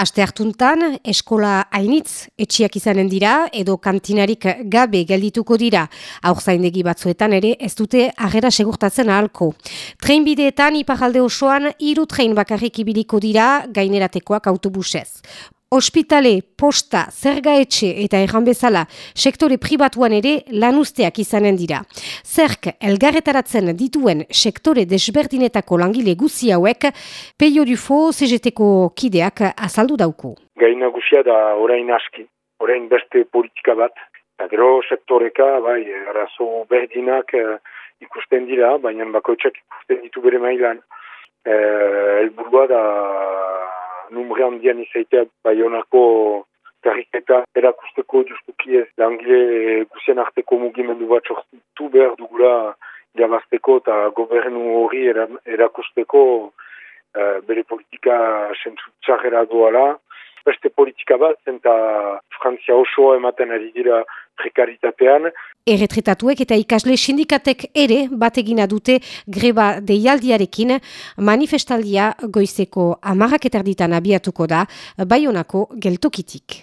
Aste hartuntan, eskola hainitz etxiak izanen dira edo kantinarik gabe geldituko dira. Aurzaindegi batzuetan ere ez dute agera segurtatzen ahalko. Treinbideetan iparalde osoan hiru trein bakarrik ibiliko dira gaineratekoak autobusez. Hospitale, posta, zergaetxe eta erran bezala sektore pribatuan ere lanuzteak izanen dira. Zerk elgarretaratzen dituen sektore desberdinetako langile guzi hauek, peio dufo CGT-ko kideak azaldu dauku. Gaina guzia da orain aski, orain beste politika bat. Gero sektoreka, bai, arazo berdinak eh, ikusten dira, baina bakoitzak ikusten ditu bere mailan. Eh, elburua da numre handian izaitea baionako kariketa erakusteko justuki ez langile guzien arteko mugimendu bat sortu behar dugula irabazteko eta gobernu hori erakusteko uh, bere politika sentzutxarrera doala. Beste politika bat, zenta Frantzia osoa ematen ari dira prekaritatean. Erretretatuek eta ikasle sindikatek ere bategina dute greba deialdiarekin manifestaldia goizeko amarrak eterditan abiatuko da Baionako geltokitik.